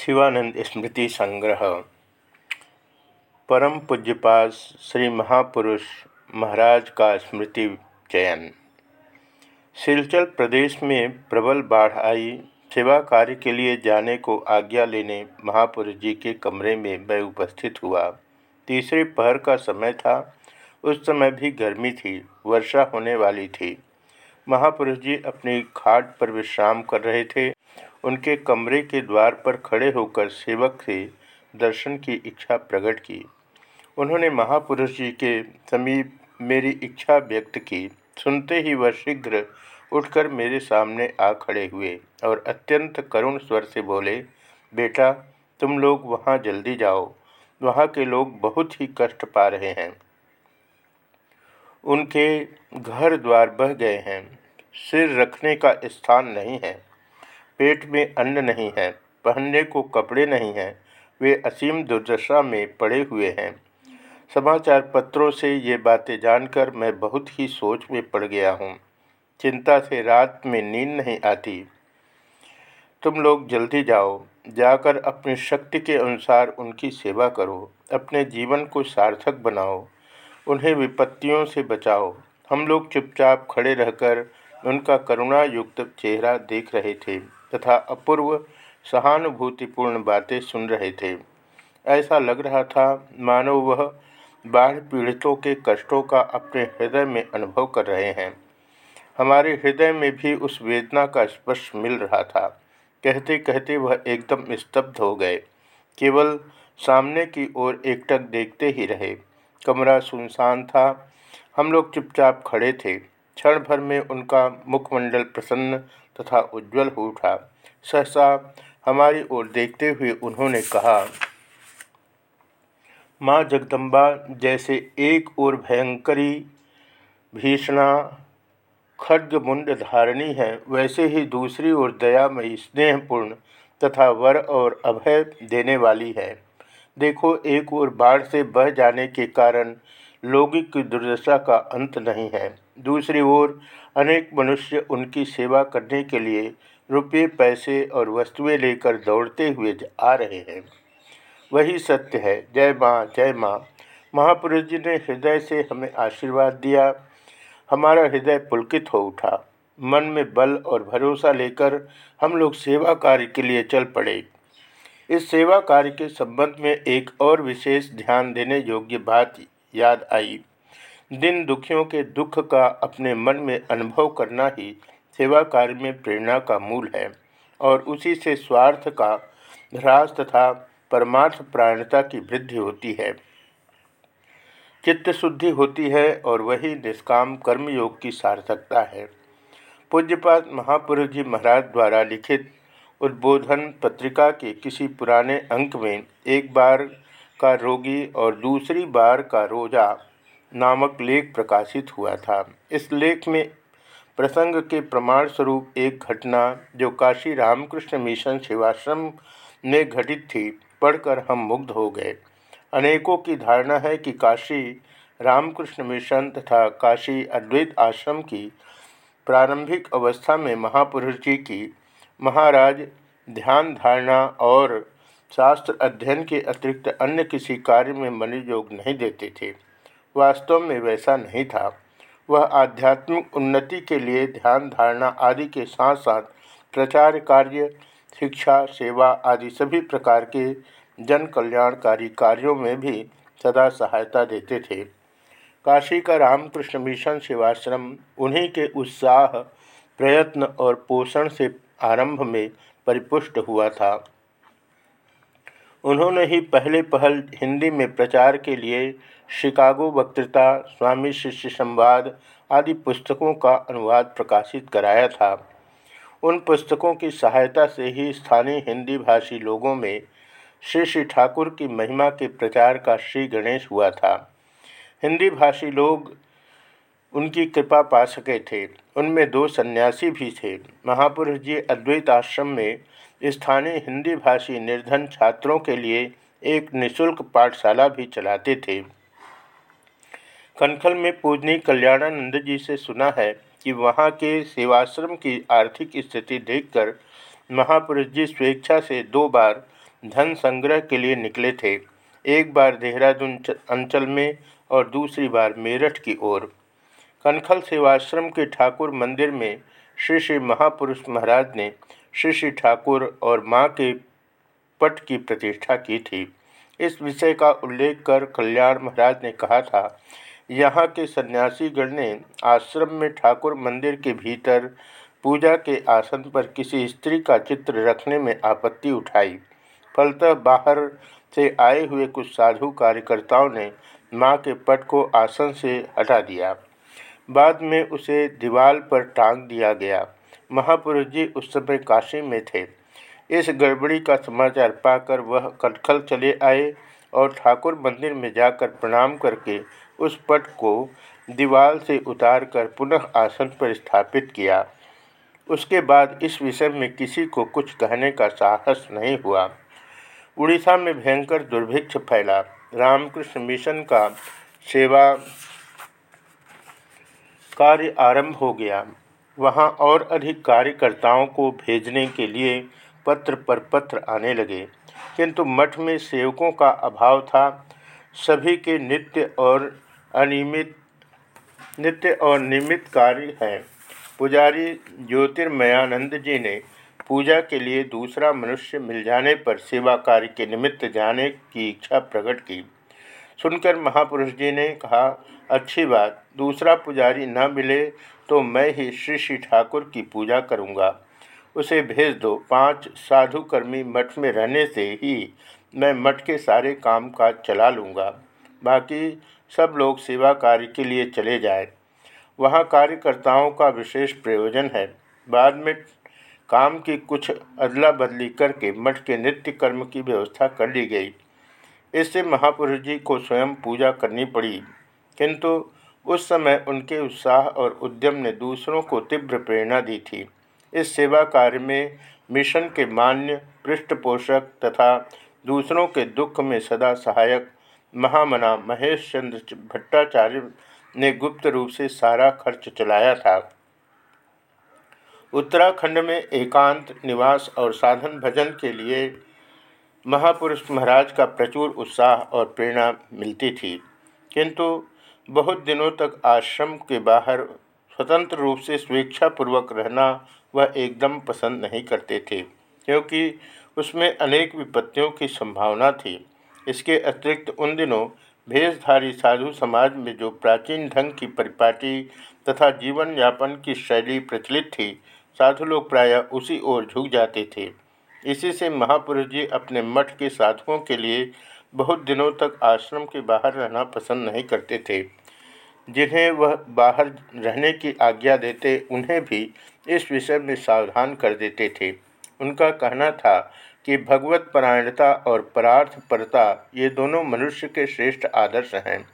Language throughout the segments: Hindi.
शिवानंद स्मृति संग्रह। परम पूज्यपाद श्री महापुरुष महाराज का स्मृति चयन। सिलचल प्रदेश में प्रबल बाढ़ आई। सेवा कार्य के लिए जाने को आज्ञा लेने महापुरुष जी के कमरे में मैं उपस्थित हुआ। तीसरे पहर का समय था। उस समय भी गर्मी थी, वर्षा होने वाली थी। महापुरुष जी अपनी खाट पर विश्राम कर रहे थे। उनके कमरे के द्वार पर खड़े होकर सेवक से दर्शन की इच्छा प्रकट की। उन्होंने महापुरुष जी के समीप मेरी इच्छा व्यक्त की। सुनते ही वह शीघ्र उठकर मेरे सामने आ खड़े हुए और अत्यंत करुण स्वर से बोले, बेटा, तुम लोग वहाँ जल्दी जाओ। वहाँ के लोग बहुत ही कष्ट पा रहे हैं। उनके घर द्वार बह गए हैं। सिर रखने का स्थान नहीं है। पेट में अन्न नहीं है, पहनने को कपड़े नहीं हैं, वे असीम दुर्दशा में पड़े हुए हैं। समाचार पत्रों से ये बातें जानकर मैं बहुत ही सोच में पड़ गया हूँ। चिंता से रात में नींद नहीं आती। तुम लोग जल्दी जाओ, जाकर अपनी शक्ति के अनुसार उनकी सेवा करो, अपने जीवन को सार्थक बनाओ, उन्हें विपत्तियों से बचाओ। हम लोग चुपचाप खड़े रहकर उनका करुणा युक्त चेहरा देख रहे थे। तथा अपूर्व सहानुभूतिपूर्ण बातें सुन रहे थे। ऐसा लग रहा था मानो वह बाढ़ पीड़ितों के कष्टों का अपने हृदय में अनुभव कर रहे हैं। हमारे हृदय में भी उस वेदना का स्पर्श मिल रहा था। कहते कहते वह एकदम स्तब्ध हो गए। केवल सामने की ओर एकटक देखते ही रहे। कमरा सुनसान था। हम लोग चुपचाप खड़े थे। क्षण भर में उनका मुखमंडल प्रसन्न तथा उज्जवल हो उठा। सहसा हमारी ओर देखते हुए उन्होंने कहा, माँ जगदम्बा, जैसे एक ओर भयंकरी भीषणा खड्ग मुंड धारणी है, वैसे ही दूसरी ओर दयामयी स्नेहपूर्ण तथा वर और अभय देने वाली है। देखो, एक ओर बाढ़ से बह जाने के कारण लोगों की दुर्दशा का अंत नहीं है। दूसरी ओर, अनेक मनुष्य उनकी सेवा करने के लिए रुपये, पैसे और वस्तुएँ लेकर दौड़ते हुए आ रहे हैं। वही सत्य है। जय माँ जय माँ। महापुरुष जी ने हृदय से हमें आशीर्वाद दिया। हमारा हृदय पुलकित हो उठा। मन में बल और भरोसा लेकर हम लोग सेवा कार्य के लिए चल पड़े। इस सेवा कार्य के संबंध में एक और विशेष ध्यान देने योग्य बात याद आई। दिन दुखियों के दुख का अपने मन में अनुभव करना ही सेवा कार्य में प्रेरणा का मूल है और उसी से स्वार्थ का ह्रास तथा परमार्थ प्राणता की वृद्धि होती है। चित्त शुद्धि होती है और वही निष्काम कर्मयोग की सार्थकता है। पूज्यपात महापुरुष जी महाराज द्वारा लिखित उद्बोधन पत्रिका के किसी पुराने अंक में एक बार का रोगी और दूसरी बार का रोजा नामक लेख प्रकाशित हुआ था। इस लेख में प्रसंग के प्रमाण स्वरूप एक घटना जो काशी रामकृष्ण मिशन सेवाश्रम में घटित थी, पढ़कर हम मुग्ध हो गए। अनेकों की धारणा है कि काशी रामकृष्ण मिशन तथा काशी अद्वैत आश्रम की प्रारंभिक अवस्था में महापुरुष जी की महाराज ध्यान धारणा और शास्त्र अध्ययन के अतिरिक्त अन्य किसी कार्य में मनोयोग नहीं देते थे। वास्तव में वैसा नहीं था। वह आध्यात्मिक उन्नति के लिए ध्यान धारणा आदि के साथ साथ प्रचार कार्य, शिक्षा, सेवा आदि सभी प्रकार के जन कल्याणकारी कार्यों में भी सदा सहायता देते थे। काशी का रामकृष्ण मिशन सेवाश्रम, उन्हीं के उत्साह, प्रयत्न और पोषण से आरंभ में परिपुष्ट हुआ था। उन्होंने ही पहले पहल हिंदी में प्रचार के लिए शिकागो वक्तृता, स्वामी शिष्य संवाद आदि पुस्तकों का अनुवाद प्रकाशित कराया था। उन पुस्तकों की सहायता से ही स्थानीय हिंदी भाषी लोगों में श्री श्री ठाकुर की महिमा के प्रचार का श्री गणेश हुआ था। हिंदी भाषी लोग उनकी कृपा पा सके थे। उनमें दो सन्यासी भी थे। महापुरुष जी अद्वैत आश्रम में स्थानीय हिंदी भाषी निर्धन छात्रों के लिए एक निशुल्क पाठशाला भी चलाते थे। कनखल में पूजनी कल्याणानंद जी से सुना है कि वहाँ के सेवाश्रम की आर्थिक स्थिति देखकर महापुरुष जी स्वेच्छा से दो बार धन संग्रह के लिए निकले थे। एक बार देहरादून अंचल में और दूसरी बार मेरठ की ओर। कनखल सेवाश्रम के ठाकुर मंदिर में श्री श्री महापुरुष महाराज ने श्री श्री ठाकुर और माँ के पट की प्रतिष्ठा की थी। इस विषय का उल्लेख कर कल्याण महाराज ने कहा था, यहाँ के सन्यासीगण ने आश्रम में ठाकुर मंदिर के भीतर पूजा के आसन पर किसी स्त्री का चित्र रखने में आपत्ति उठाई। फलतः बाहर से आए हुए कुछ साधु कार्यकर्ताओं ने माँ के पट को आसन से हटा दिया। बाद में उसे दीवार पर टांग दिया गया। महापुरुष जी उस समय काशी में थे। इस गड़बड़ी का समाचार पाकर वह कटखल चले आए और ठाकुर मंदिर में जाकर प्रणाम करके उस पट को दीवार से उतारकर पुनः आसन पर स्थापित किया। उसके बाद इस विषय में किसी को कुछ कहने का साहस नहीं हुआ। उड़ीसा में भयंकर दुर्भिक्ष फैला। रामकृष्ण मिशन का सेवा कार्य आरंभ हो गया। वहाँ और अधिक कार्यकर्ताओं को भेजने के लिए पत्र पर पत्र आने लगे। किंतु मठ में सेवकों का अभाव था। सभी के नित्य और अनियमित, नित्य और नियमित कार्य हैं। पुजारी ज्योतिर्मयानंद जी ने पूजा के लिए दूसरा मनुष्य मिल जाने पर सेवा कार्य के निमित्त जाने की इच्छा प्रकट की। सुनकर महापुरुष जी ने कहा अच्छी बात, दूसरा पुजारी न मिले तो मैं ही श्री श्री ठाकुर की पूजा करूँगा। उसे भेज दो, पाँच साधुकर्मी मठ में रहने से ही मैं मठ के सारे काम काज चला लूँगा। बाकी सब लोग सेवा कार्य के लिए चले जाए। वहाँ कार्यकर्ताओं का विशेष प्रयोजन है। बाद में काम की कुछ अदला बदली करके मठ के नित्य कर्म की व्यवस्था कर ली गई। इससे महापुरुष जी को स्वयं पूजा करनी पड़ी। किंतु उस समय उनके उत्साह और उद्यम ने दूसरों को तीव्र प्रेरणा दी थी। इस सेवा कार्य में मिशन के मान्य, पृष्ठपोषक तथा दूसरों के दुख में सदा सहायक महामना महेश चंद्र भट्टाचार्य ने गुप्त रूप से सारा खर्च चलाया था। उत्तराखंड में एकांत, निवास और साधन भजन के लिए महापुरुष महाराज का प्रचुर उत्साह और प्रेरणा मिलती थी। किंतु बहुत दिनों तक आश्रम के बाहर स्वतंत्र रूप से स्वेच्छापूर्वक रहना वह एकदम पसंद नहीं करते थे, क्योंकि उसमें अनेक विपत्तियों की संभावना थी। इसके अतिरिक्त उन दिनों भेषधारी साधु समाज में जो प्राचीन ढंग की परिपाटी तथा जीवन यापन की शैली प्रचलित थी, साधु लोग प्रायः उसी ओर झुक जाते थे। इसी से महापुरुष जी अपने मठ के साधुओं के लिए बहुत दिनों तक आश्रम के बाहर रहना पसंद नहीं करते थे। जिन्हें वह बाहर रहने की आज्ञा देते, उन्हें भी इस विषय में सावधान कर देते थे। उनका कहना था कि भगवत परायणता और परार्थ परता ये दोनों मनुष्य के श्रेष्ठ आदर्श हैं।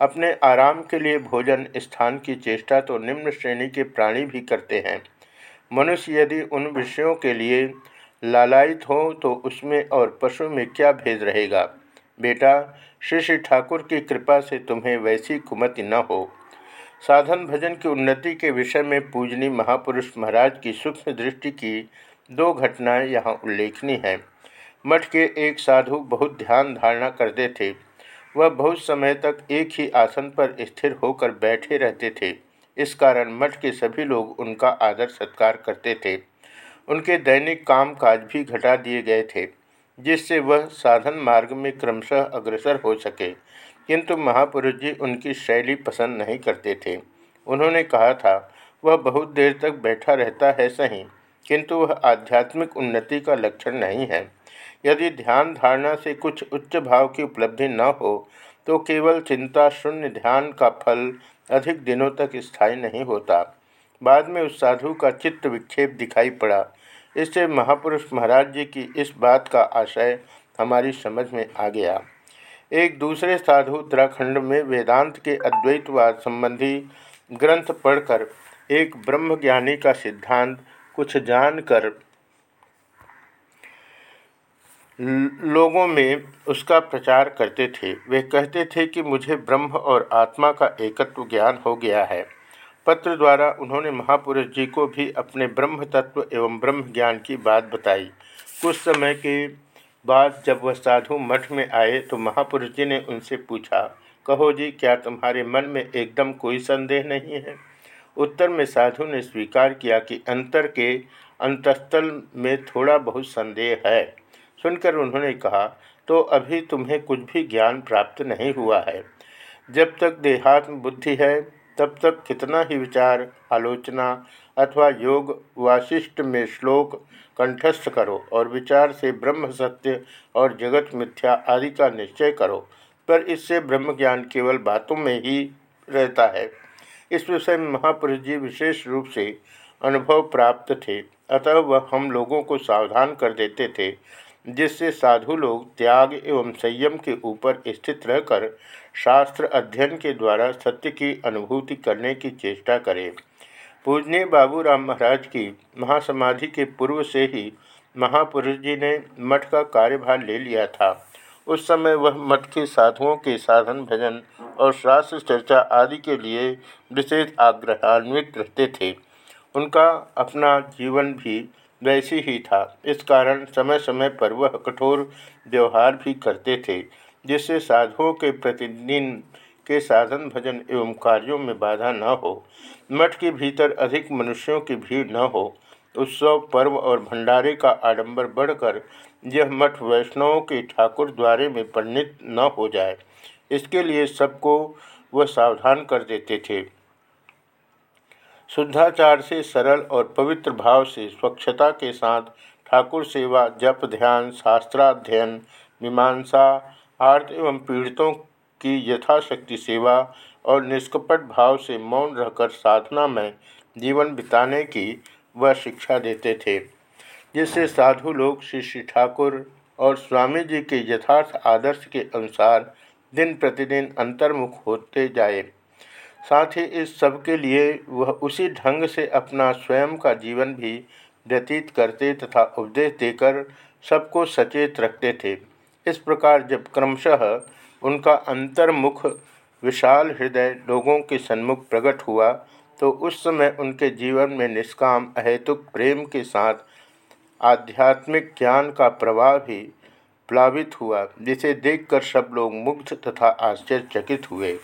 अपने आराम के लिए भोजन, स्थान की चेष्टा तो निम्न श्रेणी के प्राणी भी करते हैं। मनुष्य यदि उन विषयों के लिए लालायित हो तो उसमें और पशु में क्या भेद रहेगा? बेटा श्री श्री ठाकुर की कृपा से तुम्हें वैसी कुमति न हो। साधन भजन की उन्नति के विषय में पूजनी महापुरुष महाराज की सूक्ष्म दृष्टि की दो घटनाएँ यहाँ उल्लेखनीय हैं। मठ के एक साधु बहुत ध्यान धारणा करते थे। वह बहुत समय तक एक ही आसन पर स्थिर होकर बैठे रहते थे। इस कारण मठ के सभी लोग उनका आदर सत्कार करते थे। उनके दैनिक काम काज भी घटा दिए गए थे। जिससे वह साधन मार्ग में क्रमशः अग्रसर हो सके। किंतु महापुरुष जी उनकी शैली पसंद नहीं करते थे। उन्होंने कहा था, वह बहुत देर तक बैठा रहता है सही, किंतु वह आध्यात्मिक उन्नति का लक्षण नहीं है। यदि ध्यान धारणा से कुछ उच्च भाव की उपलब्धि न हो तो केवल चिंता शून्य ध्यान का फल अधिक दिनों तक स्थायी नहीं होता। बाद में उस साधु का चित्त विक्षेप दिखाई पड़ा। इससे महापुरुष महाराज जी की इस बात का आशय हमारी समझ में आ गया। एक दूसरे साधु उत्तराखंड में वेदांत के अद्वैतवाद संबंधी ग्रंथ पढ़कर एक ब्रह्मज्ञानी का सिद्धांत कुछ जानकर लोगों में उसका प्रचार करते थे। वे कहते थे कि मुझे ब्रह्म और आत्मा का एकत्व ज्ञान हो गया है। पत्र द्वारा उन्होंने महापुरुष जी को भी अपने ब्रह्म तत्व एवं ब्रह्म ज्ञान की बात बताई। कुछ समय के बाद जब वह साधु मठ में आए तो महापुरुष जी ने उनसे पूछा, कहो जी, क्या तुम्हारे मन में एकदम कोई संदेह नहीं है? उत्तर में साधु ने स्वीकार किया कि अंतर के अंतस्थल में थोड़ा बहुत संदेह है। सुनकर उन्होंने कहा तो अभी तुम्हें कुछ भी ज्ञान प्राप्त नहीं हुआ है। जब तक देहात्म बुद्धि है तब तक कितना ही विचार, आलोचना अथवा योग वाशिष्ठ में श्लोक कंठस्थ करो और विचार से ब्रह्म, सत्य और जगत, मिथ्या आदि का निश्चय करो। पर इससे ब्रह्म ज्ञान केवल बातों में ही रहता है। इस विषय में महापुरुष जी विशेष रूप से अनुभव प्राप्त थे। अतः वह हम लोगों को सावधान कर देते थे। जिससे साधु लोग त्याग एवं संयम के ऊपर स्थित रहकर शास्त्र अध्ययन के द्वारा सत्य की अनुभूति करने की चेष्टा करें। पूजनीय बाबूराम महाराज की महासमाधि के पूर्व से ही महापुरुष जी ने मठ का कार्यभार ले लिया था। उस समय वह मठ के साधुओं के साधन, भजन और शास्त्र चर्चा आदि के लिए विशेष आग्रहान्वित रहते थे। उनका अपना जीवन भी वैसे ही था। इस कारण समय समय पर वह कठोर व्यवहार भी करते थे, जिससे साधुओं के प्रतिदिन के साधन, भजन एवं कार्यों में बाधा न हो, मठ के भीतर अधिक मनुष्यों की भीड़ न हो। उत्सव, पर्व और भंडारे का आडंबर बढ़कर यह मठ वैष्णवों के ठाकुर द्वारे में परिणित न हो जाए, इसके लिए सबको वह सावधान कर देते थे। शुद्धाचार से सरल और पवित्र भाव से स्वच्छता के साथ ठाकुर सेवा, जप, ध्यान, शास्त्राध्ययन, मीमांसा आर्थ एवं पीड़ितों की यथाशक्ति सेवा और निष्कपट भाव से मौन रहकर साधना में जीवन बिताने की वह शिक्षा देते थे, जिससे साधु लोग श्री श्री ठाकुर और स्वामी जी के यथार्थ आदर्श के अनुसार दिन प्रतिदिन अंतर्मुख होते जाए। साथ ही इस सब के लिए वह उसी ढंग से अपना स्वयं का जीवन भी व्यतीत करते तथा उपदेश देकर सबको सचेत रखते थे। इस प्रकार जब क्रमशः उनका अंतर्मुख विशाल हृदय लोगों के सन्मुख प्रकट हुआ तो उस समय उनके जीवन में निष्काम, अहेतुक प्रेम के साथ आध्यात्मिक ज्ञान का प्रवाह भी प्लावित हुआ, जिसे देखकर सब लोग मुग्ध तथा आश्चर्यचकित हुए।